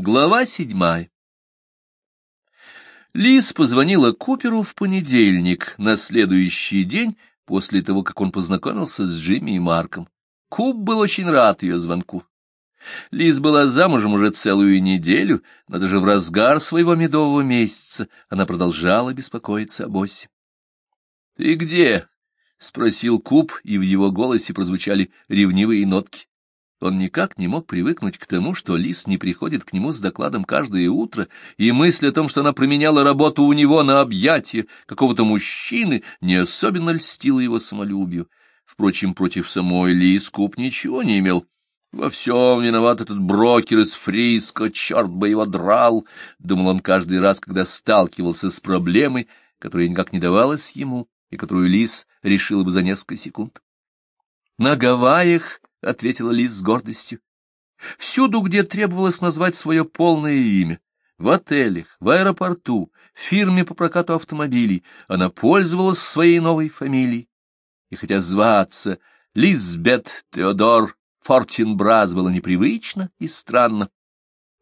Глава седьмая Лиз позвонила Куперу в понедельник, на следующий день, после того, как он познакомился с Джимми и Марком. Куб был очень рад ее звонку. Лиз была замужем уже целую неделю, но даже в разгар своего медового месяца она продолжала беспокоиться об Осе. — Ты где? — спросил Куб, и в его голосе прозвучали ревнивые нотки. Он никак не мог привыкнуть к тому, что Лис не приходит к нему с докладом каждое утро, и мысль о том, что она променяла работу у него на объятие какого-то мужчины, не особенно льстила его самолюбию. Впрочем, против самой Лис Куб ничего не имел. Во всем виноват этот брокер из Фриско, черт бы его драл, — думал он каждый раз, когда сталкивался с проблемой, которая никак не давалась ему и которую Лис решила бы за несколько секунд. На Гавайях — ответила Лиз с гордостью. Всюду, где требовалось назвать свое полное имя, в отелях, в аэропорту, в фирме по прокату автомобилей, она пользовалась своей новой фамилией. И хотя зваться Лизбет Теодор Фортинбраз было непривычно и странно,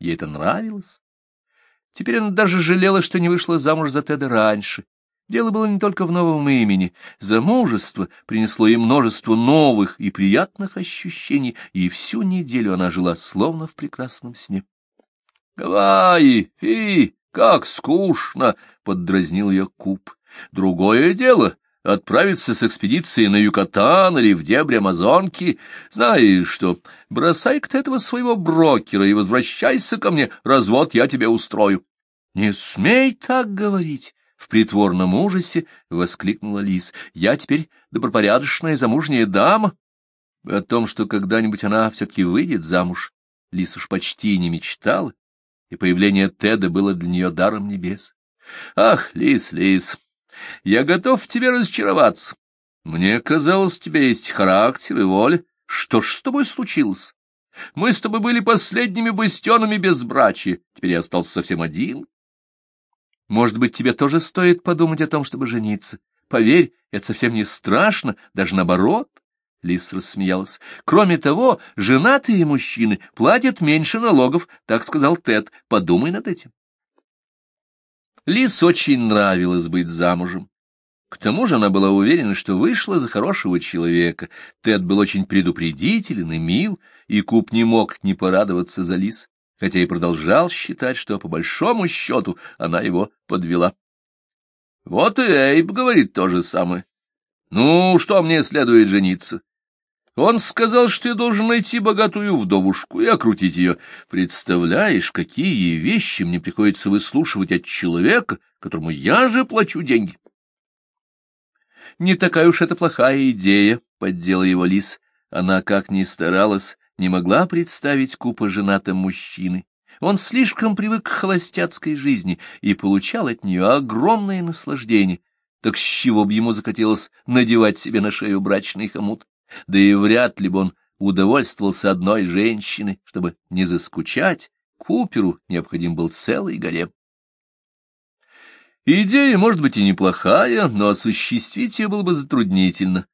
ей это нравилось. Теперь она даже жалела, что не вышла замуж за Теда раньше, Дело было не только в новом имени. Замужество принесло ей множество новых и приятных ощущений, и всю неделю она жила словно в прекрасном сне. — Гавайи! Фи! Как скучно! — поддразнил ее Куб. — Другое дело — отправиться с экспедицией на Юкатан или в дебри Амазонки. Знаешь что, бросай-ка ты этого своего брокера и возвращайся ко мне, развод я тебе устрою. — Не смей так говорить! В притворном ужасе воскликнула Лис. «Я теперь добропорядочная замужняя дама». О том, что когда-нибудь она все-таки выйдет замуж, Лис уж почти не мечтала, и появление Теда было для нее даром небес. «Ах, Лис, Лис, я готов в тебе разочароваться. Мне казалось, у тебя есть характер и воля. Что ж с тобой случилось? Мы с тобой были последними бастионами безбрачия, теперь я остался совсем один». Может быть, тебе тоже стоит подумать о том, чтобы жениться. Поверь, это совсем не страшно, даже наоборот. Лис рассмеялась. Кроме того, женатые мужчины платят меньше налогов, так сказал Тед. Подумай над этим. Лис очень нравилось быть замужем. К тому же она была уверена, что вышла за хорошего человека. Тед был очень предупредителен и мил, и Куб не мог не порадоваться за Лис хотя и продолжал считать, что по большому счету она его подвела. Вот и Эйб говорит то же самое. Ну, что мне следует жениться? Он сказал, что я должен найти богатую вдовушку и окрутить ее. Представляешь, какие вещи мне приходится выслушивать от человека, которому я же плачу деньги. Не такая уж это плохая идея, — поддела его лис. Она, как ни старалась, не могла представить Купа женатым мужчиной. Он слишком привык к холостяцкой жизни и получал от нее огромное наслаждение. Так с чего бы ему захотелось надевать себе на шею брачный хомут? Да и вряд ли бы он удовольствовался одной женщиной, чтобы не заскучать. Куперу необходим был целый гарем. Идея, может быть, и неплохая, но осуществить ее было бы затруднительно.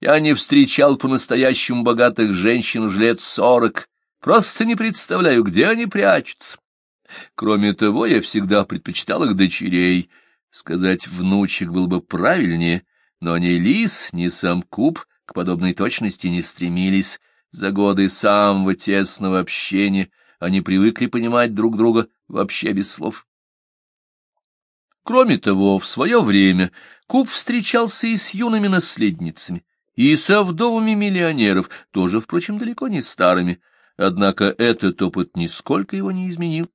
Я не встречал по-настоящему богатых женщин уже лет сорок, просто не представляю, где они прячутся. Кроме того, я всегда предпочитал их дочерей. Сказать внучек было бы правильнее, но ни Лис, ни сам Куб к подобной точности не стремились. За годы самого тесного общения они привыкли понимать друг друга вообще без слов. Кроме того, в свое время Куб встречался и с юными наследницами, и со вдовами миллионеров, тоже, впрочем, далеко не старыми, однако этот опыт нисколько его не изменил.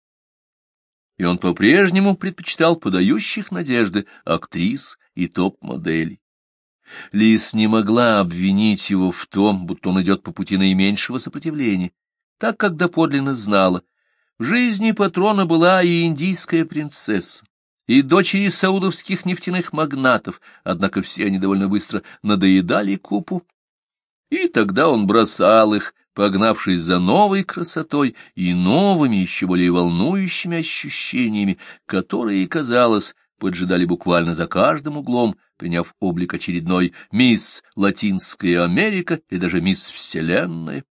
И он по-прежнему предпочитал подающих надежды актрис и топ-моделей. Лис не могла обвинить его в том, будто он идет по пути наименьшего сопротивления, так как доподлинно знала. В жизни патрона была и индийская принцесса, и дочери саудовских нефтяных магнатов, однако все они довольно быстро надоедали Купу. И тогда он бросал их, погнавшись за новой красотой и новыми, еще более волнующими ощущениями, которые, казалось, поджидали буквально за каждым углом, приняв облик очередной «Мисс Латинская Америка» или даже «Мисс Вселенная».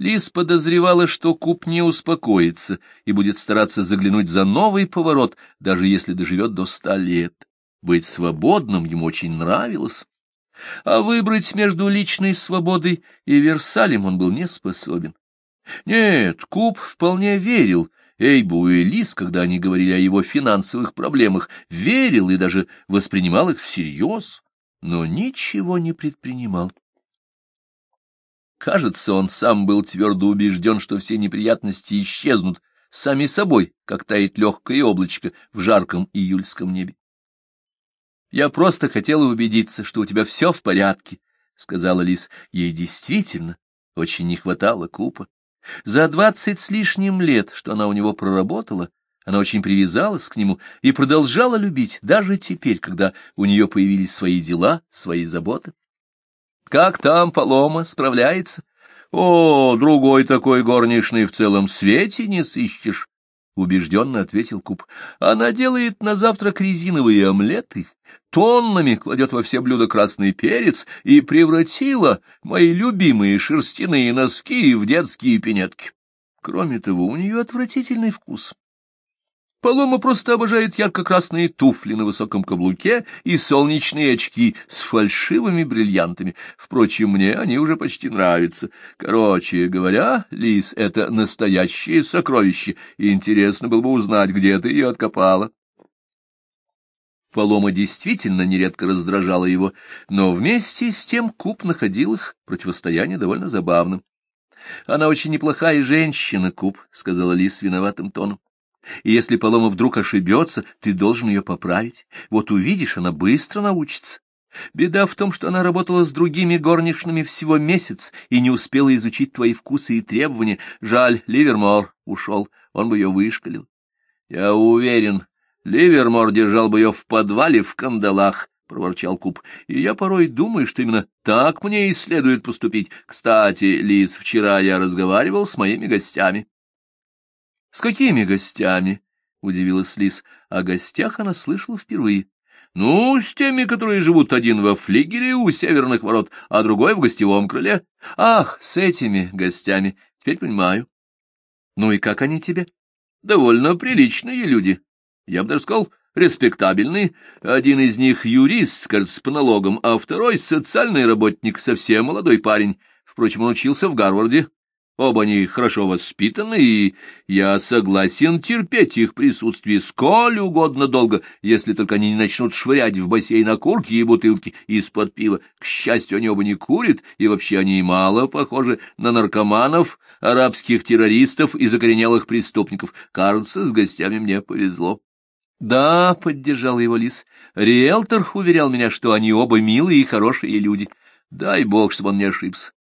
Лис подозревала, что Куб не успокоится и будет стараться заглянуть за новый поворот, даже если доживет до ста лет. Быть свободным ему очень нравилось, а выбрать между личной свободой и Версалем он был не способен. Нет, Куб вполне верил Эйбу и Лис, когда они говорили о его финансовых проблемах, верил и даже воспринимал их всерьез, но ничего не предпринимал. Кажется, он сам был твердо убежден, что все неприятности исчезнут сами собой, как тает легкое облачко в жарком июльском небе. «Я просто хотела убедиться, что у тебя все в порядке», — сказала Лис. Ей действительно очень не хватало купа. За двадцать с лишним лет, что она у него проработала, она очень привязалась к нему и продолжала любить, даже теперь, когда у нее появились свои дела, свои заботы. Как там Полома справляется? О, другой такой горничный в целом свете не сыщешь, — убежденно ответил Куб. Она делает на завтрак резиновые омлеты, тоннами кладет во все блюда красный перец и превратила мои любимые шерстяные носки в детские пинетки. Кроме того, у нее отвратительный вкус. Палома просто обожает ярко-красные туфли на высоком каблуке и солнечные очки с фальшивыми бриллиантами. Впрочем, мне они уже почти нравятся. Короче говоря, Лис — это настоящее сокровище, и интересно было бы узнать, где ты ее откопала. Палома действительно нередко раздражала его, но вместе с тем Куб находил их противостояние довольно забавным. — Она очень неплохая женщина, Куб, — сказала Лис виноватым тоном. И если Палома вдруг ошибется, ты должен ее поправить. Вот увидишь, она быстро научится. Беда в том, что она работала с другими горничными всего месяц и не успела изучить твои вкусы и требования. Жаль, Ливермор ушел, он бы ее вышкалил. Я уверен, Ливермор держал бы ее в подвале в кандалах, — проворчал Куб. — И я порой думаю, что именно так мне и следует поступить. Кстати, Лиз, вчера я разговаривал с моими гостями. — С какими гостями? — удивилась Лис. О гостях она слышала впервые. — Ну, с теми, которые живут один во флигеле у северных ворот, а другой в гостевом крыле. — Ах, с этими гостями. Теперь понимаю. — Ну и как они тебе? — Довольно приличные люди. Я бы даже сказал, респектабельные. Один из них юрист, кажется, с налогом, а второй — социальный работник, совсем молодой парень. Впрочем, он учился в Гарварде. Оба они хорошо воспитаны, и я согласен терпеть их присутствие сколь угодно долго, если только они не начнут швырять в бассейн окурки и бутылки из-под пива. К счастью, они оба не курят, и вообще они мало похожи на наркоманов, арабских террористов и закоренелых преступников. Кажется, с гостями мне повезло. — Да, — поддержал его лис, — риэлтор уверял меня, что они оба милые и хорошие люди. Дай бог, чтобы он не ошибся.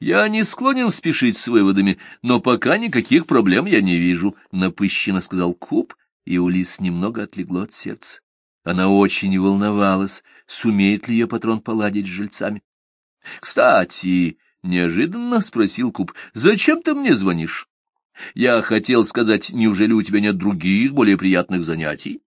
Я не склонен спешить с выводами, но пока никаких проблем я не вижу, — напыщенно сказал Куб, и у Лис немного отлегло от сердца. Она очень волновалась, сумеет ли ее патрон поладить с жильцами. — Кстати, — неожиданно спросил Куб, — зачем ты мне звонишь? Я хотел сказать, неужели у тебя нет других, более приятных занятий?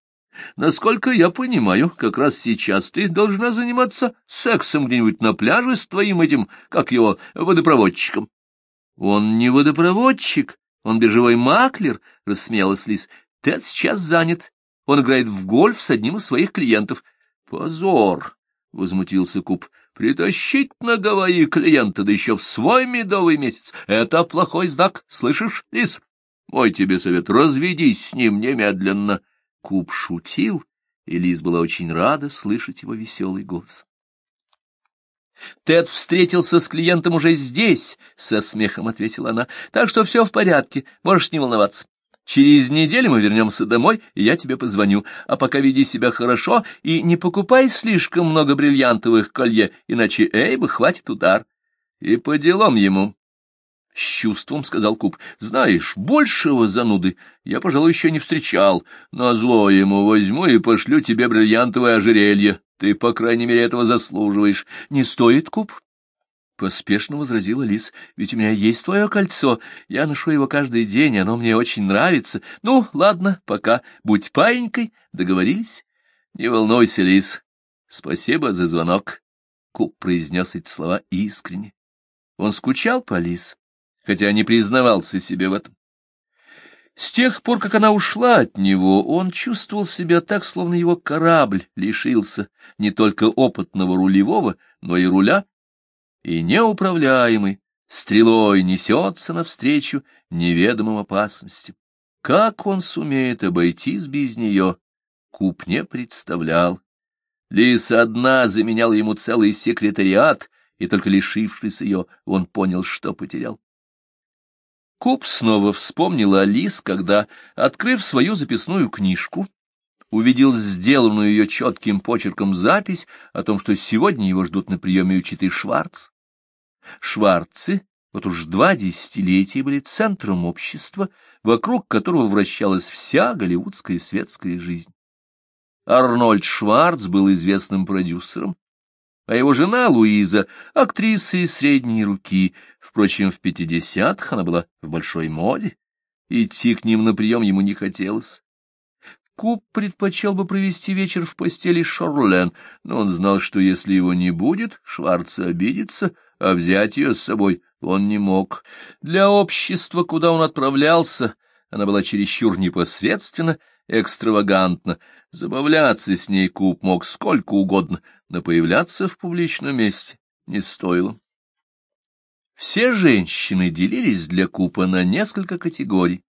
Насколько я понимаю, как раз сейчас ты должна заниматься сексом где-нибудь на пляже с твоим этим, как его, водопроводчиком. — Он не водопроводчик, он биржевой маклер, — рассмеялась Лис. — Тед сейчас занят. Он играет в гольф с одним из своих клиентов. — Позор! — возмутился Куб. — Притащить на Гавайи клиента, да еще в свой медовый месяц. Это плохой знак, слышишь, Лис? Мой тебе совет — разведись с ним немедленно. — Куб шутил, и Лиз была очень рада слышать его веселый голос. «Тед встретился с клиентом уже здесь», — со смехом ответила она, — «так что все в порядке, можешь не волноваться. Через неделю мы вернемся домой, и я тебе позвоню. А пока веди себя хорошо и не покупай слишком много бриллиантовых колье, иначе Эйба хватит удар. И по делам ему». — с чувством сказал Куб. — Знаешь, большего зануды я, пожалуй, еще не встречал. На зло ему возьму и пошлю тебе бриллиантовое ожерелье. Ты, по крайней мере, этого заслуживаешь. Не стоит, Куб? Поспешно возразила Лис. — Ведь у меня есть твое кольцо. Я ношу его каждый день, оно мне очень нравится. Ну, ладно, пока. Будь паинькой. Договорились? — Не волнуйся, Лис. Спасибо за звонок. Куб произнес эти слова искренне. Он скучал по Лис хотя не признавался себе в этом. С тех пор, как она ушла от него, он чувствовал себя так, словно его корабль лишился не только опытного рулевого, но и руля, и неуправляемый стрелой несется навстречу неведомым опасностям. Как он сумеет обойтись без нее, Куб не представлял. Лиса одна заменяла ему целый секретариат, и только лишившись ее, он понял, что потерял. Куб снова вспомнил о Лис, когда, открыв свою записную книжку, увидел сделанную ее четким почерком запись о том, что сегодня его ждут на приеме учитель Шварц. Шварцы вот уж два десятилетия были центром общества, вокруг которого вращалась вся голливудская светская жизнь. Арнольд Шварц был известным продюсером, а его жена Луиза — актрисой средней руки. Впрочем, в пятидесятых она была в большой моде. Идти к ним на прием ему не хотелось. Куб предпочел бы провести вечер в постели Шорлен, но он знал, что если его не будет, Шварц обидится, а взять ее с собой он не мог. Для общества, куда он отправлялся, она была чересчур непосредственно, экстравагантна. Забавляться с ней Куб мог сколько угодно, но появляться в публичном месте не стоило. Все женщины делились для Купа на несколько категорий.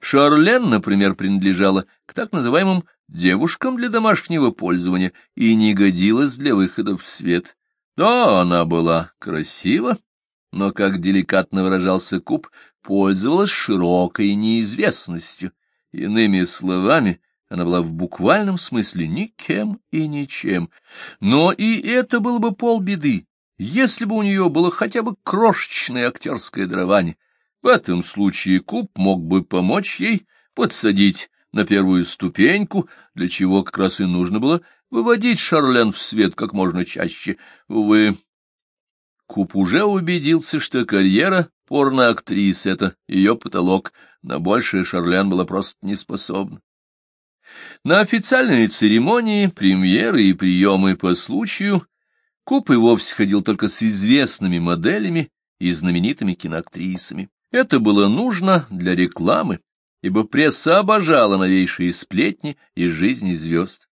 Шарлен, например, принадлежала к так называемым девушкам для домашнего пользования и не годилась для выхода в свет. Да, она была красива, но, как деликатно выражался Куб, пользовалась широкой неизвестностью. Иными словами, она была в буквальном смысле никем и ничем. Но и это было бы полбеды, если бы у нее было хотя бы крошечное актерское дарование. В этом случае Куб мог бы помочь ей подсадить на первую ступеньку, для чего как раз и нужно было выводить Шарлен в свет как можно чаще. Увы, Куб уже убедился, что карьера порноактрисы — это ее потолок, на большее Шарлен была просто не способна. На официальные церемонии, премьеры и приемы по случаю Куб и вовсе ходил только с известными моделями и знаменитыми киноактрисами. Это было нужно для рекламы, ибо пресса обожала новейшие сплетни из жизни звезд.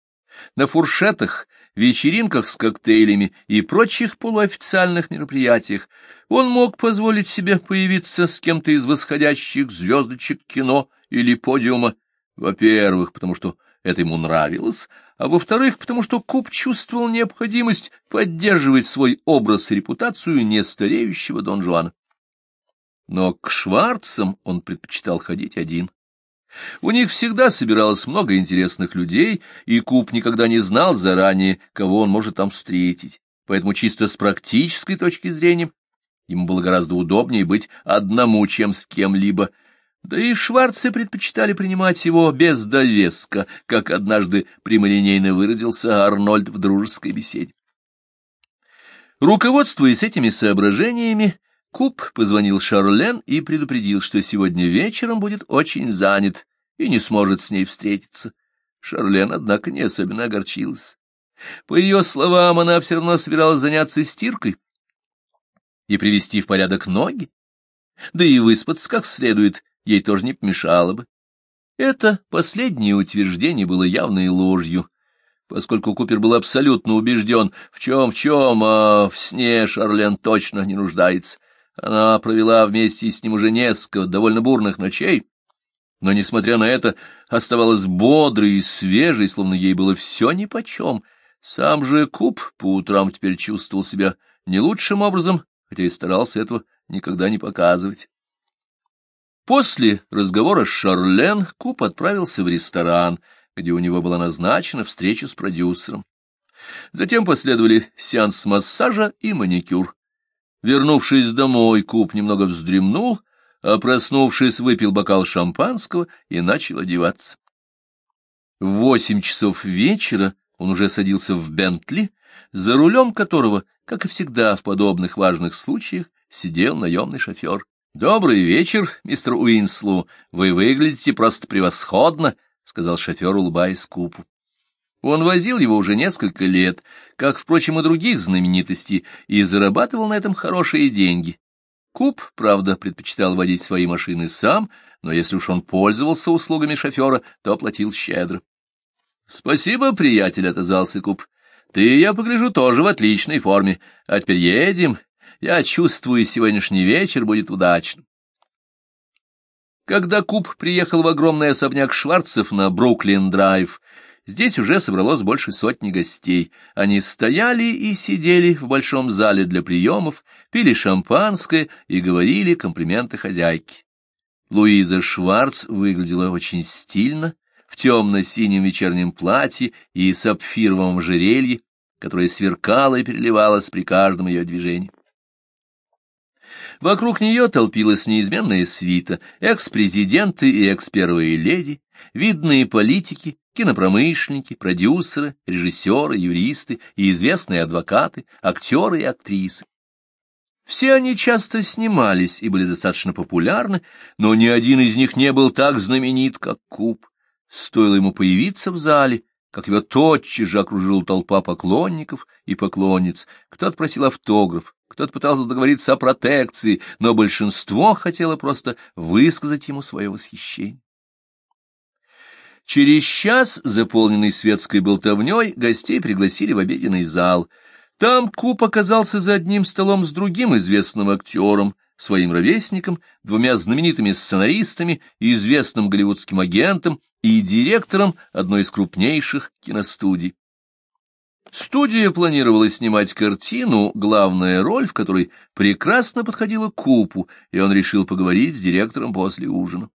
На фуршетах, вечеринках с коктейлями и прочих полуофициальных мероприятиях он мог позволить себе появиться с кем-то из восходящих звездочек кино или подиума, во-первых, потому что это ему нравилось, а во-вторых, потому что Куб чувствовал необходимость поддерживать свой образ и репутацию нестареющего Дон Жуана. Но к Шварцам он предпочитал ходить один. У них всегда собиралось много интересных людей, и Куб никогда не знал заранее, кого он может там встретить. Поэтому чисто с практической точки зрения ему было гораздо удобнее быть одному, чем с кем-либо. Да и шварцы предпочитали принимать его без довеска, как однажды прямолинейно выразился Арнольд в дружеской беседе. Руководствуясь этими соображениями, Куб позвонил Шарлен и предупредил, что сегодня вечером будет очень занят и не сможет с ней встретиться. Шарлен, однако, не особенно огорчилась. По ее словам, она все равно собиралась заняться стиркой и привести в порядок ноги, да и выспаться как следует ей тоже не помешало бы. Это последнее утверждение было явной ложью, поскольку Купер был абсолютно убежден, в чем в чем, а в сне Шарлен точно не нуждается. Она провела вместе с ним уже несколько довольно бурных ночей, но, несмотря на это, оставалась бодрой и свежей, словно ей было все нипочем. Сам же Куб по утрам теперь чувствовал себя не лучшим образом, хотя и старался этого никогда не показывать. После разговора с Шарлен Куб отправился в ресторан, где у него была назначена встреча с продюсером. Затем последовали сеанс массажа и маникюр. Вернувшись домой, Куб немного вздремнул, а проснувшись, выпил бокал шампанского и начал одеваться. В восемь часов вечера он уже садился в Бентли, за рулем которого, как и всегда в подобных важных случаях, сидел наемный шофер. — Добрый вечер, мистер Уинслу. Вы выглядите просто превосходно, — сказал шофер, улыбаясь Купу. Он возил его уже несколько лет, как, впрочем, и других знаменитостей, и зарабатывал на этом хорошие деньги. Куб, правда, предпочитал водить свои машины сам, но если уж он пользовался услугами шофера, то платил щедро. — Спасибо, приятель, — отозвался Куб. — Ты, я погляжу, тоже в отличной форме. А теперь едем. Я чувствую, сегодняшний вечер будет удачным. Когда Куб приехал в огромный особняк Шварцев на Бруклин-драйв, здесь уже собралось больше сотни гостей. Они стояли и сидели в большом зале для приемов, пили шампанское и говорили комплименты хозяйке. Луиза Шварц выглядела очень стильно, в темно-синем вечернем платье и сапфировом ожерелье, которое сверкало и переливалось при каждом ее движении. Вокруг нее толпилась неизменная свита, экс-президенты и экс-первые леди, видные политики, кинопромышленники, продюсеры, режиссеры, юристы и известные адвокаты, актеры и актрисы. Все они часто снимались и были достаточно популярны, но ни один из них не был так знаменит, как Куб. Стоило ему появиться в зале, как его тотчас же окружила толпа поклонников и поклонниц. Кто-то просил автограф, кто-то пытался договориться о протекции, но большинство хотело просто высказать ему свое восхищение. Через час, заполненный светской болтовней, гостей пригласили в обеденный зал. Там Куб оказался за одним столом с другим известным актером, своим ровесником, двумя знаменитыми сценаристами, известным голливудским агентом и директором одной из крупнейших киностудий. Студия планировала снимать картину, главная роль в которой прекрасно подходила Купу, и он решил поговорить с директором после ужина.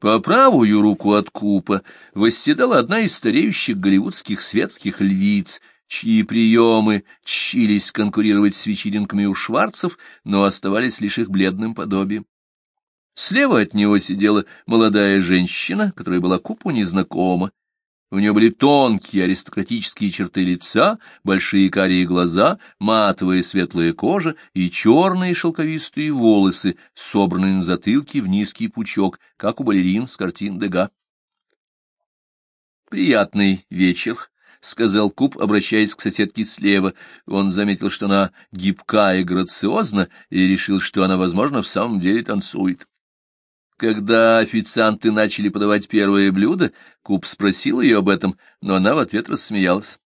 По правую руку от Купа восседала одна из стареющих голливудских светских львиц, чьи приемы чились конкурировать с вечеринками у Шварцев, но оставались лишь их бледным подобием. Слева от него сидела молодая женщина, которая была Купу незнакома, у нее были тонкие аристократические черты лица, большие карие глаза, матовая светлая кожа и черные шелковистые волосы, собранные на затылке в низкий пучок, как у балерин с картин Дега. «Приятный вечер», — сказал Куб, обращаясь к соседке слева. Он заметил, что она гибка и грациозна, и решил, что она, возможно, в самом деле танцует. Когда официанты начали подавать первое блюдо, Куб спросил ее об этом, но она в ответ рассмеялась.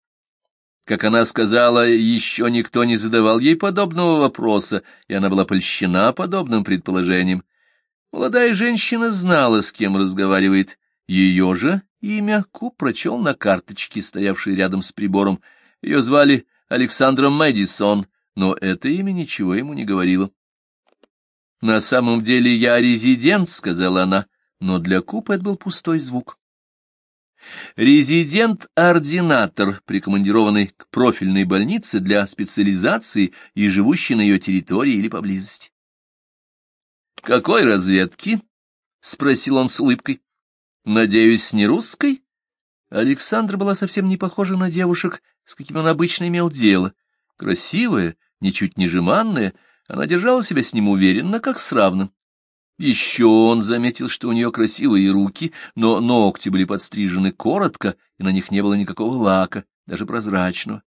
Как она сказала, еще никто не задавал ей подобного вопроса, и она была польщена подобным предположением. Молодая женщина знала, с кем разговаривает. Ее же имя Куб прочел на карточке, стоявшей рядом с прибором. Ее звали Александром Мэдисон, но это имя ничего ему не говорило. «На самом деле я резидент», — сказала она, но для Купа это был пустой звук. Резидент-ординатор, прикомандированный к профильной больнице для специализации и живущий на ее территории или поблизости. «Какой разведки?» — спросил он с улыбкой. «Надеюсь, не русской?» Александра была совсем не похожа на девушек, с какими он обычно имел дело. Красивая, ничуть не жеманная, она держала себя с ним уверенно, как с равным. Еще он заметил, что у нее красивые руки, но ногти были подстрижены коротко, и на них не было никакого лака, даже прозрачного.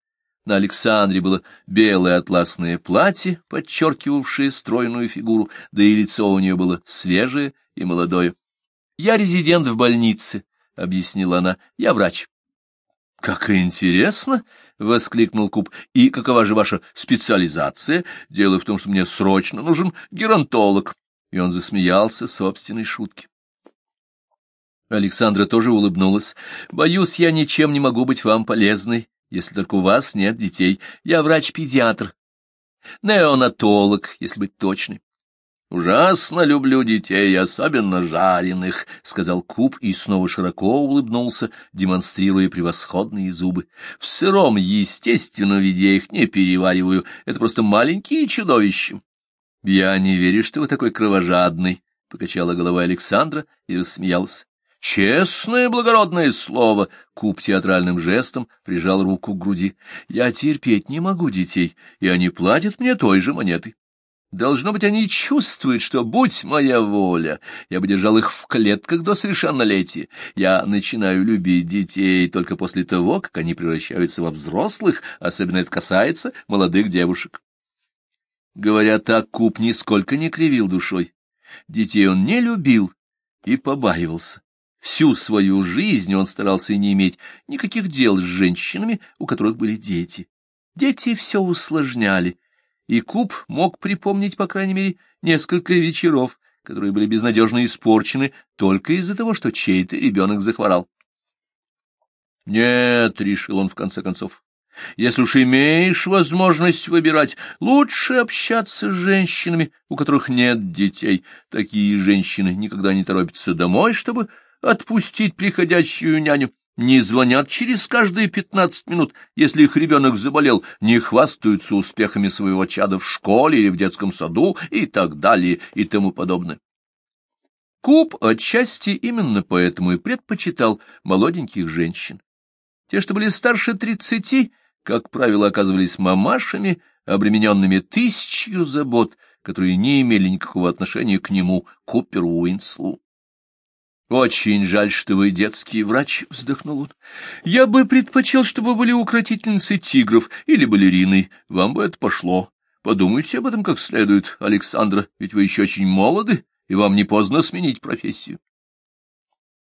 На Александре было белое атласное платье, подчеркивавшее стройную фигуру, да и лицо у нее было свежее и молодое. — Я резидент в больнице, — объяснила она, — я врач. — Как интересно! — воскликнул Куб. — И какова же ваша специализация? Дело в том, что мне срочно нужен геронтолог. И он засмеялся собственной шутке. Александра тоже улыбнулась. — Боюсь, я ничем не могу быть вам полезной, если только у вас нет детей. Я врач-педиатр. Неонатолог, если быть точной. — Ужасно люблю детей, особенно жареных, — сказал Куб и снова широко улыбнулся, демонстрируя превосходные зубы. — В сыром, естественном виде я их не перевариваю, это просто маленькие чудовища. — Я не верю, что вы такой кровожадный, — покачала головой Александра и рассмеялась. — Честное благородное слово! — Куб театральным жестом прижал руку к груди. — Я терпеть не могу детей, и они платят мне той же монетой. Должно быть, они чувствуют, что, будь моя воля, я бы держал их в клетках до совершеннолетия. Я начинаю любить детей только после того, как они превращаются во взрослых, особенно это касается молодых девушек. Говоря так, Куб нисколько не кривил душой. Детей он не любил и побаивался. Всю свою жизнь он старался не иметь никаких дел с женщинами, у которых были дети. Дети все усложняли, и Куб мог припомнить, по крайней мере, несколько вечеров, которые были безнадежно испорчены только из-за того, что чей-то ребенок захворал. «Нет», — решил он в конце концов, — «если уж имеешь возможность выбирать, лучше общаться с женщинами, у которых нет детей. Такие женщины никогда не торопятся домой, чтобы отпустить приходящую няню, не звонят через каждые пятнадцать минут, если их ребенок заболел, не хвастаются успехами своего чада в школе или в детском саду и так далее и тому подобное. Куб отчасти именно поэтому и предпочитал молоденьких женщин. Те, что были старше тридцати, как правило, оказывались мамашами, обремененными тысячью забот, которые не имели никакого отношения к нему, Куперу Уинслу. «Очень жаль, что вы детский врач», — вздохнул он. «Я бы предпочел, чтобы вы были укротительницей тигров или балериной. Вам бы это пошло. Подумайте об этом как следует, Александра, ведь вы еще очень молоды, и вам не поздно сменить профессию».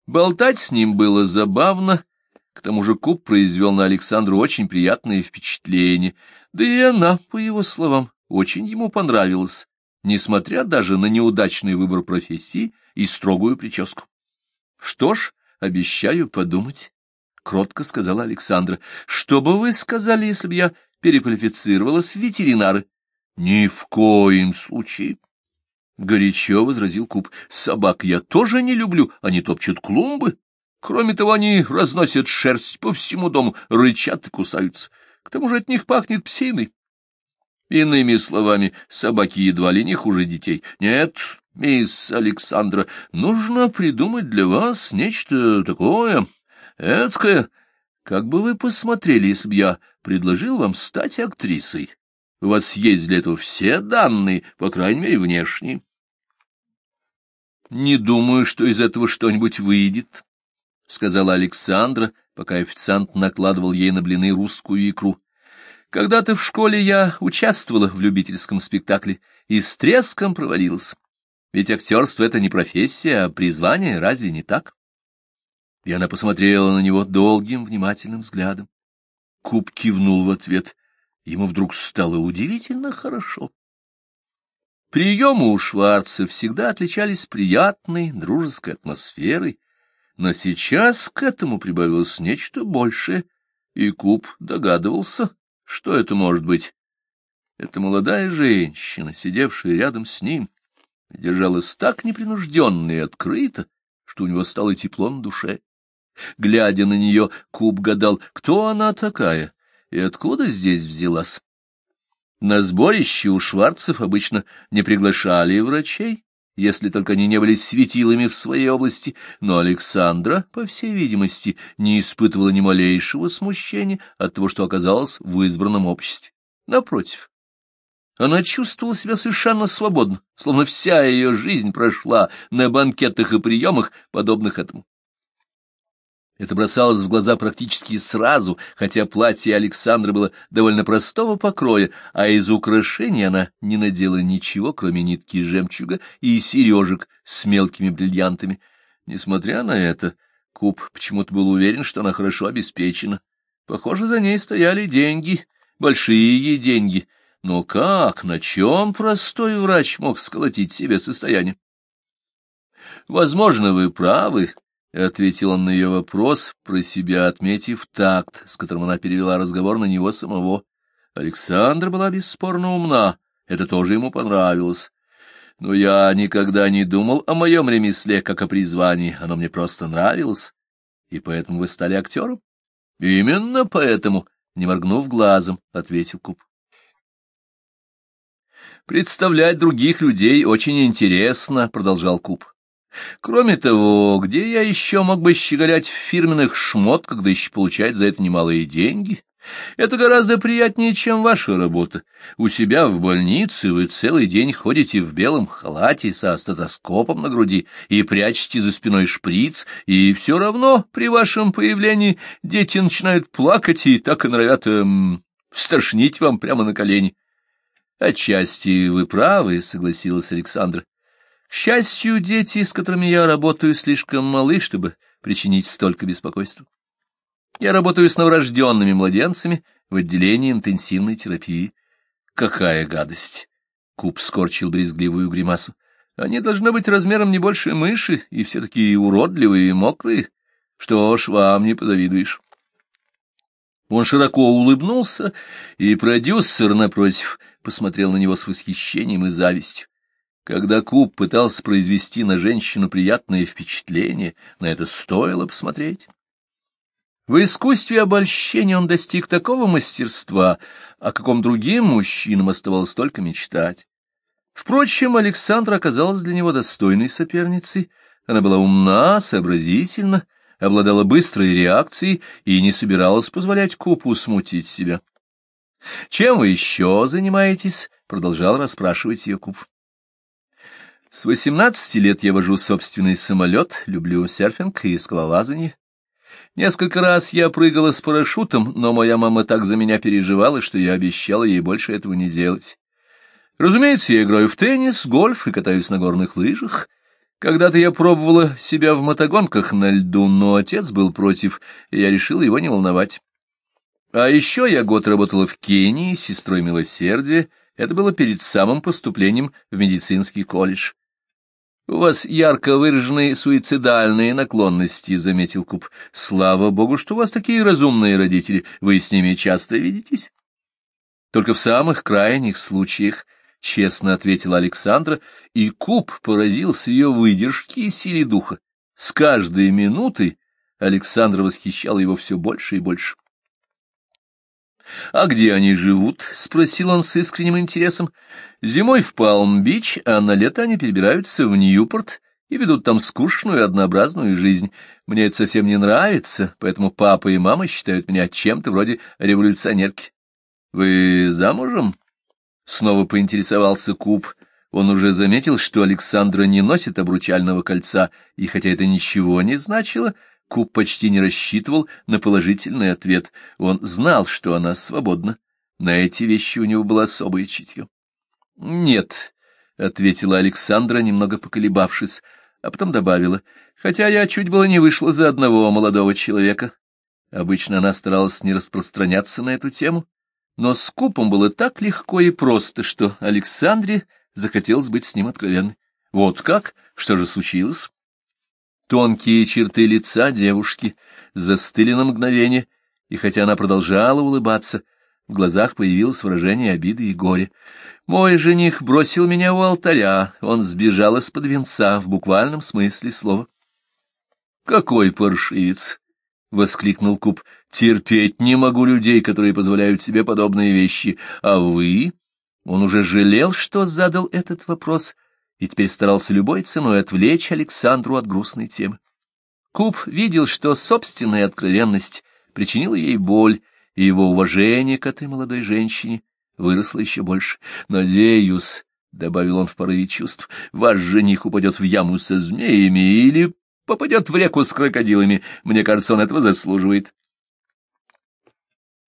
Болтать с ним было забавно. К тому же Куб произвел на Александру очень приятное впечатление, да и она, по его словам, очень ему понравилась, несмотря даже на неудачный выбор профессии и строгую прическу. Что ж, обещаю подумать, — кротко сказала Александра. — Что бы вы сказали, если бы я переквалифицировалась в ветеринары? — Ни в коем случае. Горячо возразил Куб. — Собак я тоже не люблю, они топчут клумбы. Кроме того, они разносят шерсть по всему дому, рычат и кусаются. К тому же от них пахнет псиной. Иными словами, собаки едва ли не хуже детей. Нет, мисс Александра, нужно придумать для вас нечто такое, эткое. Как бы вы посмотрели, если бы я предложил вам стать актрисой? У вас есть для этого все данные, по крайней мере, внешние. Не думаю, что из этого что-нибудь выйдет, — сказала Александра, пока официант накладывал ей на блины русскую икру. Когда-то в школе я участвовала в любительском спектакле и с треском провалилась. Ведь актерство — это не профессия, а призвание, разве не так? И она посмотрела на него долгим, внимательным взглядом. Куб кивнул в ответ. Ему вдруг стало удивительно хорошо. Приемы у Шварца всегда отличались приятной, дружеской атмосферой, но сейчас к этому прибавилось нечто большее, и Куб догадывался, что это может быть. Это молодая женщина, сидевшая рядом с ним, — держалась так непринужденно и открыто, что у него стало тепло на душе. Глядя на нее, Куб гадал, кто она такая и откуда здесь взялась. На сборище у Шварцев обычно не приглашали врачей, если только они не были светилами в своей области, но Александра, по всей видимости, не испытывала ни малейшего смущения от того, что оказалась в избранном обществе. Напротив, она чувствовала себя совершенно свободно, словно вся ее жизнь прошла на банкетах и приемах, подобных этому. Это бросалось в глаза практически сразу, хотя платье Александры было довольно простого покроя, а из украшений она не надела ничего, кроме нитки жемчуга и сережек с мелкими бриллиантами. Несмотря на это, Куб почему-то был уверен, что она хорошо обеспечена. Похоже, за ней стояли деньги, большие деньги — но как, на чем простой врач мог сколотить себе состояние? — Возможно, вы правы, — ответил он на ее вопрос, про себя отметив такт, с которым она перевела разговор на него самого. Александра была бесспорно умна, это тоже ему понравилось. Но я никогда не думал о моем ремесле как о призвании, оно мне просто нравилось. И поэтому вы стали актером? — Именно поэтому, — не моргнув глазом, — ответил Куб. Представлять других людей очень интересно, — продолжал Куб. Кроме того, где я еще мог бы щеголять в фирменных шмотках, да еще получать за это немалые деньги? Это гораздо приятнее, чем ваша работа. У себя в больнице вы целый день ходите в белом халате со стетоскопом на груди и прячете за спиной шприц, и все равно при вашем появлении дети начинают плакать и так и норовят эм, стошнить вам прямо на колени. Отчасти вы правы, — согласилась Александра. К счастью, дети, с которыми я работаю, слишком малы, чтобы причинить столько беспокойства. Я работаю с новорожденными младенцами в отделении интенсивной терапии. Какая гадость! Куб скорчил брезгливую гримасу. Они должны быть размером не больше мыши, и все такие уродливые и мокрые. Что ж, вам не позавидуешь. Он широко улыбнулся, и продюсер, напротив, посмотрел на него с восхищением и завистью. Когда Куб пытался произвести на женщину приятное впечатление, на это стоило посмотреть. В искусстве обольщения он достиг такого мастерства, о каком другим мужчинам оставалось только мечтать. Впрочем, Александра оказалась для него достойной соперницей. Она была умна, сообразительна, обладала быстрой реакцией и не собиралась позволять Купу смутить себя. — Чем вы еще занимаетесь? — продолжал расспрашивать ее Куп. — С восемнадцати лет я вожу собственный самолет, люблю серфинг и скалолазание. Несколько раз я прыгала с парашютом, но моя мама так за меня переживала, что я обещала ей больше этого не делать. Разумеется, я играю в теннис, гольф и катаюсь на горных лыжах. Когда-то я пробовала себя в мотогонках на льду, но отец был против, и я решила его не волновать. А еще я год работала в Кении с сестрой милосердия. Это было перед самым поступлением в медицинский колледж. — У вас ярко выраженные суицидальные наклонности, — заметил Куб. — Слава богу, что у вас такие разумные родители. Вы с ними часто видитесь? — Только в самых крайних случаях, — честно ответила Александра, и Куб поразился ее выдержке и силе духа. С каждой минутой Александра восхищала его все больше и больше. — А где они живут? — спросил он с искренним интересом. — Зимой в Палм-Бич, а на лето они перебираются в Ньюпорт и ведут там скучную однообразную жизнь. Мне это совсем не нравится, поэтому папа и мама считают меня чем-то вроде революционерки. — Вы замужем? Снова поинтересовался Куб. Он уже заметил, что Александра не носит обручального кольца, и хотя это ничего не значило, Куб почти не рассчитывал на положительный ответ. Он знал, что она свободна. На эти вещи у него было особое чутье. — Нет, — ответила Александра, немного поколебавшись, а потом добавила, — хотя я чуть было не вышла за одного молодого человека. Обычно она старалась не распространяться на эту тему, но с Купом было так легко и просто, что Александре захотелось быть с ним откровенной. Вот как? Что же случилось? Тонкие черты лица девушки застыли на мгновение, и хотя она продолжала улыбаться, в глазах появилось выражение обиды и горя. Мой жених бросил меня у алтаря, он сбежал из-под венца в буквальном смысле слова. Какой паршивец! — воскликнул Куб. — Терпеть не могу людей, которые позволяют себе подобные вещи. А вы? Он уже жалел, что задал этот вопрос, и теперь старался любой ценой отвлечь Александру от грустной темы. Куб видел, что собственная откровенность причинила ей боль, и его уважение к этой молодой женщине выросло еще больше. «Надеюсь», — добавил он в порыве чувств, — «ваш жених упадет в яму со змеями или попадет в реку с крокодилами. Мне кажется, он этого заслуживает.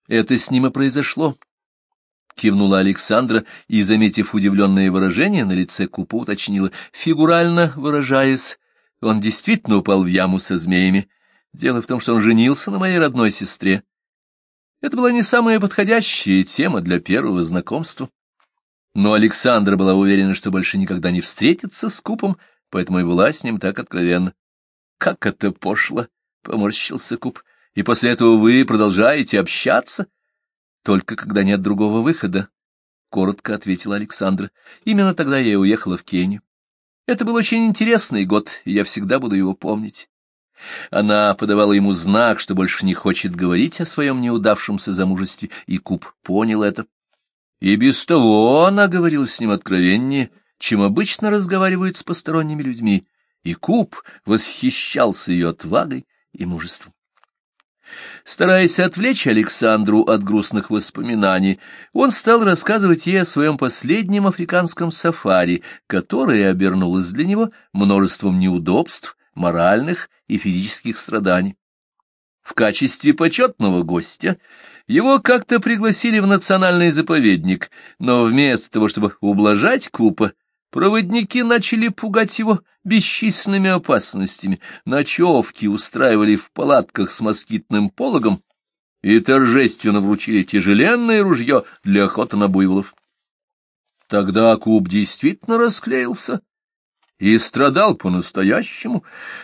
Это с ним и произошло. Кивнула Александра и, заметив удивленное выражение на лице Купа, уточнила. Фигурально выражаясь, он действительно упал в яму со змеями. Дело в том, что он женился на моей родной сестре. Это была не самая подходящая тема для первого знакомства. Но Александра была уверена, что больше никогда не встретится с Купом, поэтому и была с ним так откровенна. Как это пошло! — поморщился Куб. — И после этого вы продолжаете общаться? — Только когда нет другого выхода, — коротко ответила Александра. Именно тогда я и уехала в Кению. Это был очень интересный год, и я всегда буду его помнить. Она подавала ему знак, что больше не хочет говорить о своем неудавшемся замужестве, и Куб понял это. И без того она говорила с ним откровеннее, чем обычно разговаривают с посторонними людьми и Куб восхищался ее отвагой и мужеством. Стараясь отвлечь Александру от грустных воспоминаний, он стал рассказывать ей о своем последнем африканском сафари, которое обернулось для него множеством неудобств, моральных и физических страданий. В качестве почетного гостя Его как-то пригласили в национальный заповедник, но вместо того, чтобы ублажать Купа, проводники начали пугать его бесчисленными опасностями, ночевки устраивали в палатках с москитным пологом и торжественно вручили тяжеленное ружье для охоты на буйволов. Тогда Куб действительно расклеился и страдал по-настоящему,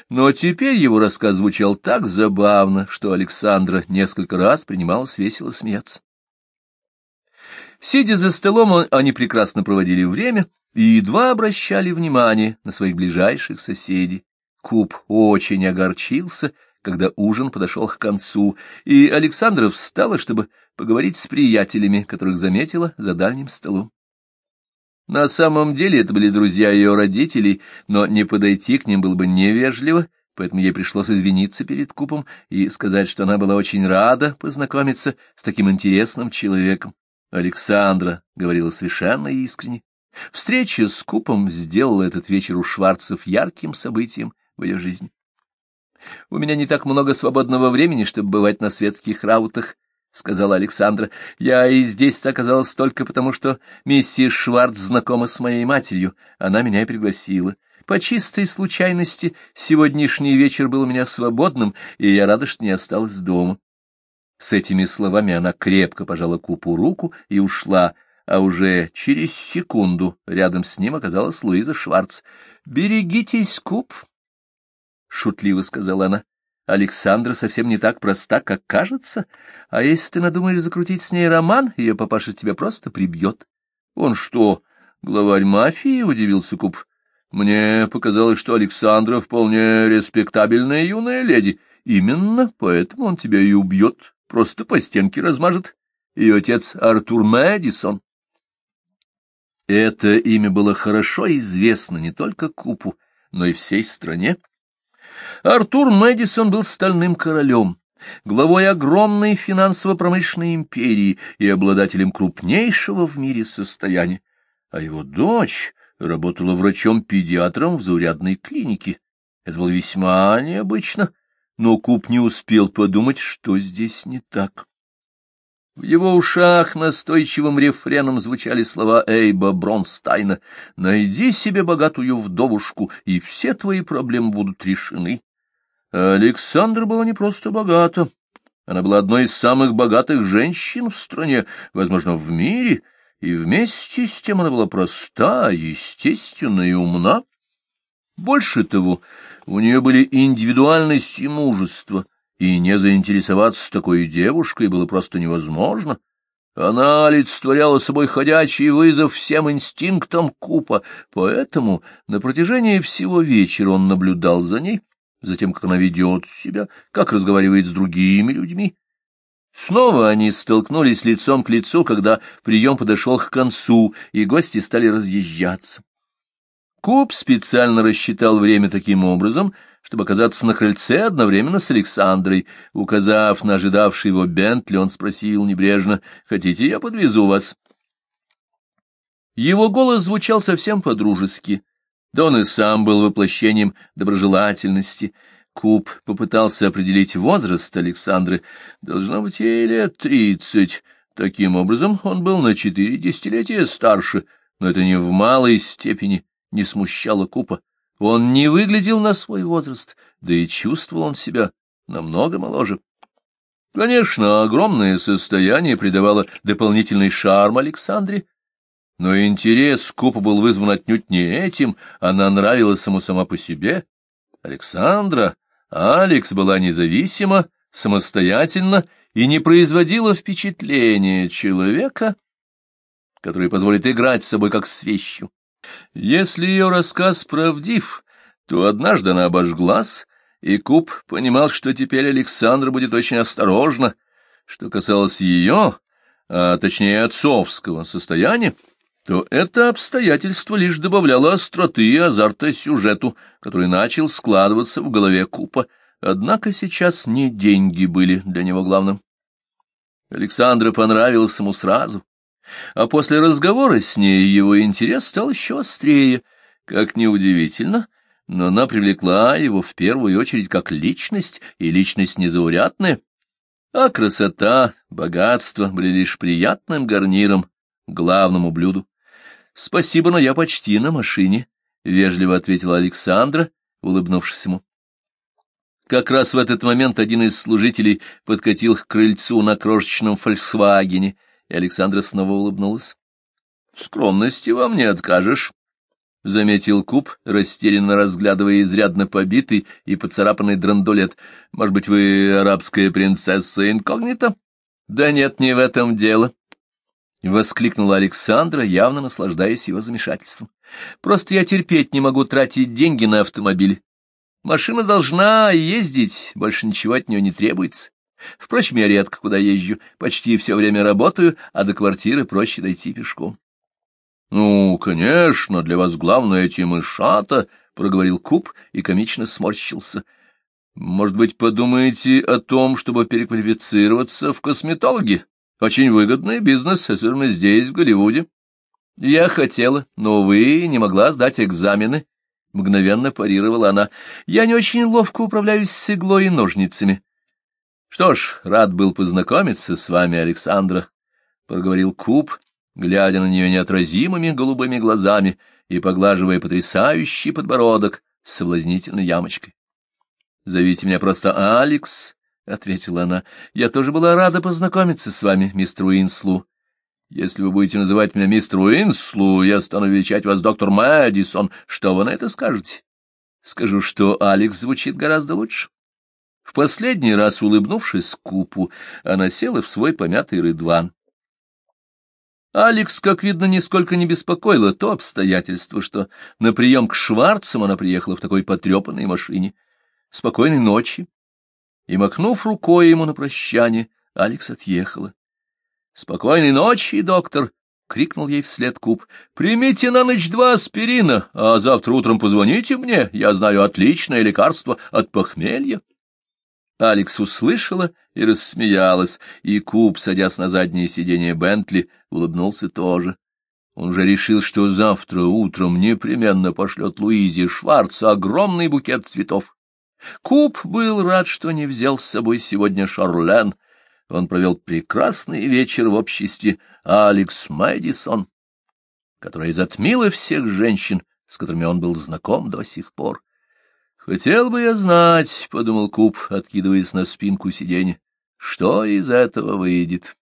но теперь его рассказ звучал так забавно, что Александра несколько раз принималась весело смеяться. Сидя за столом, они прекрасно проводили время и едва обращали внимание на своих ближайших соседей. Куб очень огорчился, когда ужин подошел к концу, и Александра встала, чтобы поговорить с приятелями, которых заметила за дальним столом. На самом деле это были друзья ее родителей, но не подойти к ним было бы невежливо, поэтому ей пришлось извиниться перед Купом и сказать, что она была очень рада познакомиться с таким интересным человеком. Александра говорила совершенно искренне. Встреча с Купом сделала этот вечер у Шварцев ярким событием в ее жизни. — У меня не так много свободного времени, чтобы бывать на светских раутах, — сказала Александра. — Я и здесь-то оказалась только потому, что миссис Шварц знакома с моей матерью. Она меня и пригласила. По чистой случайности сегодняшний вечер был у меня свободным, и я рада, что не осталась дома. С этими словами она крепко пожала Купу руку и ушла, а уже через секунду рядом с ним оказалась Луиза Шварц. — Берегитесь, Куп! — шутливо сказала она. Александра совсем не так проста, как кажется, а если ты надумаешь закрутить с ней роман, ее папаша тебя просто прибьет. — Он что, главарь мафии? — удивился Куб. — Мне показалось, что Александра вполне респектабельная юная леди. Именно поэтому он тебя и убьет, просто по стенке размажет. Ее отец Артур Мэдисон. Это имя было хорошо известно не только Купу, но и всей стране. Артур Мэдисон был стальным королем, главой огромной финансово-промышленной империи и обладателем крупнейшего в мире состояния, а его дочь работала врачом-педиатром в заурядной клинике. Это было весьма необычно, но Куб не успел подумать, что здесь не так. В его ушах настойчивым рефреном звучали слова Эйба Бронстайна «Найди себе богатую вдовушку, и все твои проблемы будут решены». Александра была не просто богата. Она была одной из самых богатых женщин в стране, возможно, в мире, и вместе с тем она была проста, естественна и умна. Больше того, у нее были индивидуальность и мужество, и не заинтересоваться такой девушкой было просто невозможно. Она олицетворяла собой ходячий вызов всем инстинктам Купа, поэтому на протяжении всего вечера он наблюдал за ней, затем, как она ведет себя, как разговаривает с другими людьми. Снова они столкнулись лицом к лицу, когда прием подошел к концу, и гости стали разъезжаться. Куб специально рассчитал время таким образом, чтобы оказаться на крыльце одновременно с Александрой. Указав на ожидавший его Бентли, он спросил небрежно, «Хотите, я подвезу вас?» Его голос звучал совсем по-дружески, да он и сам был воплощением доброжелательности. Куб попытался определить возраст Александры. Должно быть, ей лет тридцать. Таким образом, он был на четыре десятилетия старше, но это не в малой степени не смущало Купа. Он не выглядел на свой возраст, да и чувствовал он себя намного моложе. Конечно, огромное состояние придавало дополнительный шарм Александре, но интерес Купа был вызван отнюдь не этим, она нравилась ему сама по себе. Александра, Алекс была независима, самостоятельна и не производила впечатления человека, который позволит играть с собой как с вещью. Если ее рассказ правдив, то однажды она обожглась, и Куб понимал, что теперь Александра будет очень осторожна. Что касалось ее, а точнее отцовского состояния, то это обстоятельство лишь добавляло остроты и азарта сюжету, который начал складываться в голове Купа, однако сейчас не деньги были для него главным. Александра понравилась ему сразу, а после разговора с ней его интерес стал еще острее. Как неудивительно, но она привлекла его в первую очередь как личность, и личность незаурядная. А красота, богатство были лишь приятным гарниром главному блюду. — Спасибо, но я почти на машине, — вежливо ответила Александра, улыбнувшись ему. Как раз в этот момент один из служителей подкатил к крыльцу на крошечном «Фольксвагене», и Александра снова улыбнулась. — Скромности вам не откажешь, — заметил Куб, растерянно разглядывая изрядно побитый и поцарапанный драндулет. — Может быть, вы арабская принцесса инкогнита? — Да нет, не в этом дело, — воскликнула Александра, явно наслаждаясь его замешательством. — Просто я терпеть не могу тратить деньги на автомобиль. Машина должна ездить, больше ничего от нее не требуется. Впрочем, я редко куда езжу, почти все время работаю, а до квартиры проще дойти пешком. — Ну, конечно, для вас главное эти мышата, — проговорил Куб и комично сморщился. — Может быть, подумаете о том, чтобы переквалифицироваться в косметологи? Очень выгодный бизнес, особенно здесь, в Голливуде. — Я хотела, но, вы не могла сдать экзамены, — мгновенно парировала она. — Я не очень ловко управляюсь с иглой и ножницами. — Что ж, рад был познакомиться с вами, Александра, — проговорил Куб, глядя на нее неотразимыми голубыми глазами и поглаживая потрясающий подбородок с соблазнительной ямочкой. — Зовите меня просто Алекс, — ответила она. — Я тоже была рада познакомиться с вами, мистер Уинслу. Если вы будете называть меня мистер Уинслу, я стану величать вас доктор Мэдисон. Что вы на это скажете? Скажу, что Алекс звучит гораздо лучше. В последний раз, улыбнувшись Купу, она села в свой помятый рыдван. Алекс, как видно, нисколько не беспокоило то обстоятельство, что на прием к Шварцам она приехала в такой потрепанной машине. Спокойной ночи. И, махнув рукой ему на прощание, Алекс отъехала. «Спокойной ночи, доктор!» — крикнул ей вслед Куб. «Примите на ночь два аспирина, а завтра утром позвоните мне, я знаю отличное лекарство от похмелья». Алекс услышала и рассмеялась, и Куб, садясь на заднее сиденье Бентли, улыбнулся тоже. Он уже решил, что завтра утром непременно пошлет Луизе Шварца огромный букет цветов. Куб был рад, что не взял с собой сегодня Шарлен — он провел прекрасный вечер в обществе Алекс Мэдисон, которая затмила всех женщин, с которыми он был знаком до сих пор. «Хотел бы я знать», — подумал Куб, откидываясь на спинку сиденья, — «что из этого выйдет?»